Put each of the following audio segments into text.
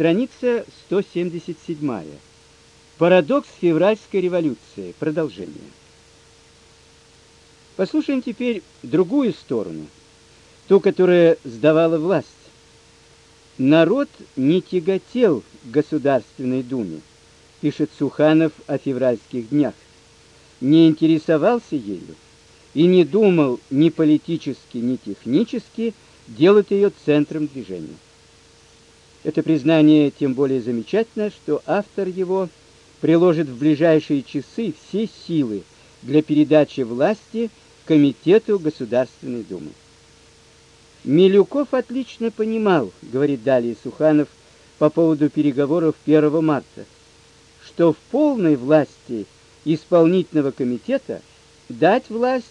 Страница 177. Парадокс февральской революции. Продолжение. Послушаем теперь другую сторону, ту, которая сдавала власть. Народ не тяготел к Государственной Думе, пишет Суханов о февральских днях. Не интересовался ею и не думал ни политически, ни технически делать ее центром движения. Это признание тем более замечательно, что автор его приложит в ближайшие часы все силы для передачи власти комитету Государственной Думы. Милюков отлично понимал, говорит далее Суханов по поводу переговоров 1 марта, что в полной власти исполнительного комитета дать власть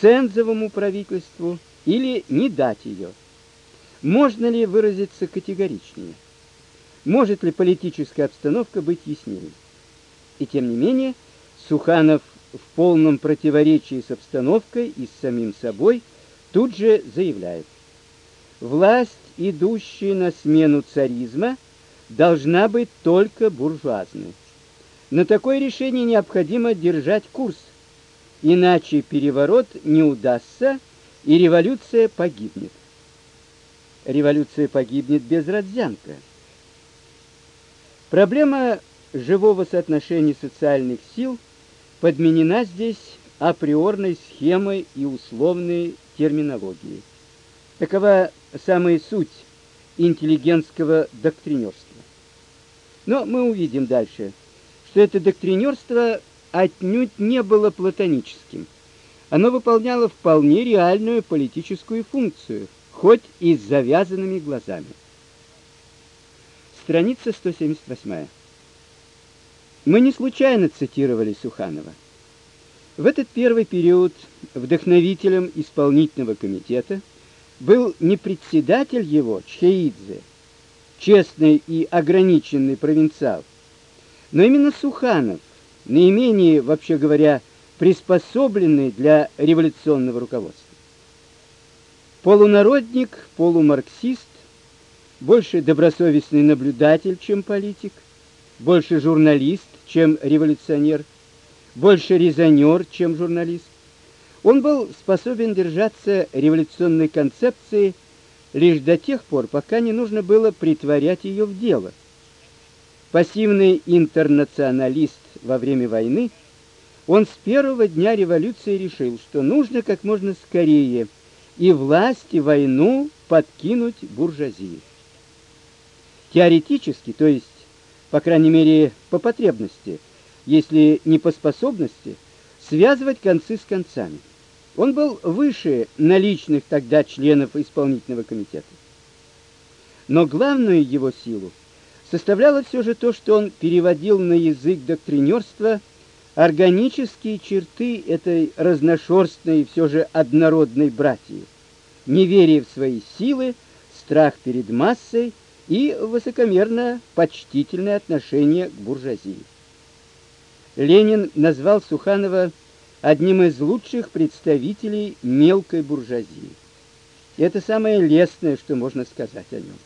цензовому правительству или не дать ее. Можно ли выразиться категоричнее? Может ли политическая обстановка быть яснее? И тем не менее, Суханов в полном противоречии с обстановкой и с самим собой тут же заявляет: власть, идущая на смену царизма, должна быть только буржуазной. На такое решение необходимо держать курс, иначе переворот не удастся и революция погибнет революция погибнет без Родзянко. Проблема живого соотношения социальных сил подменена здесь априорной схемой и условной терминологией. Такова самая суть интеллигентского доктринерства. Но мы увидим дальше, что это доктринерство отнюдь не было платоническим. Оно выполняло вполне реальную политическую функцию – хоть и с завязанными глазами. Страница 178. Мы не случайно цитировали Суханова. В этот первый период вдохновителем исполнительного комитета был не председатель его Чхеидзе, честный и ограниченный провинциал, но именно Суханов, наименее, вообще говоря, приспособленный для революционного руководства. Полународник, полумарксист, больше добросовестный наблюдатель, чем политик, больше журналист, чем революционер, больше резонер, чем журналист. Он был способен держаться революционной концепции лишь до тех пор, пока не нужно было притворять ее в дело. Пассивный интернационалист во время войны, он с первого дня революции решил, что нужно как можно скорее – и власть и войну подкинуть буржуазии. Теоретически, то есть, по крайней мере, по потребности, если не по способности, связывать концы с концами. Он был выше наличных тогда членов исполнительного комитета. Но главную его силу составляло все же то, что он переводил на язык доктринерства органические черты этой разношерстной и все же однородной братьи. Неверие в свои силы, страх перед массой и высокомерно почтительное отношение к буржуазии. Ленин назвал Суханова одним из лучших представителей мелкой буржуазии. Это самое лестное, что можно сказать о нем.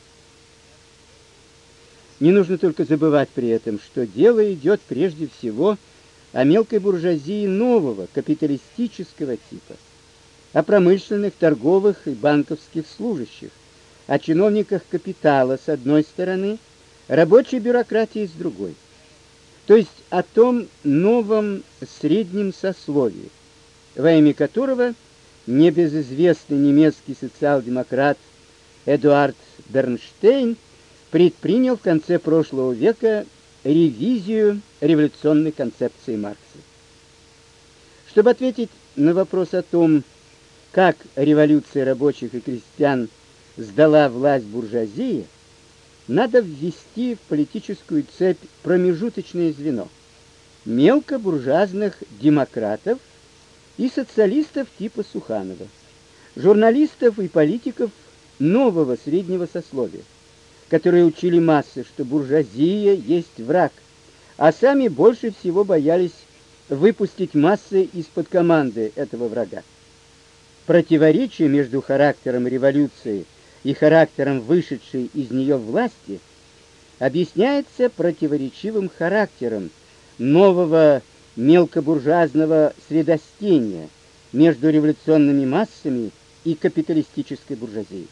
Не нужно только забывать при этом, что дело идет прежде всего о мелкой буржуазии нового капиталистического типа, о промышленных, торговых и банковских служащих, о чиновниках капитала с одной стороны, рабочей бюрократии с другой. То есть о том новом среднем сословии, во имя которого небезызвестный немецкий социал-демократ Эдуард Бернштейн предпринял в конце прошлого века ревизию революционной концепции Маркса. Чтобы ответить на вопрос о том, как революция рабочих и крестьян сдала власть буржуазии, надо ввести в политическую цепь промежуточное звено мелкобуржуазных демократов и социалистов типа Суханова, журналистов и политиков нового среднего сословия которые учили массы, что буржуазия есть враг, а сами больше всего боялись выпустить массы из-под команды этого врага. Противоречие между характером революции и характером вышедшей из нее власти объясняется противоречивым характером нового мелкобуржуазного средостения между революционными массами и капиталистической буржуазией.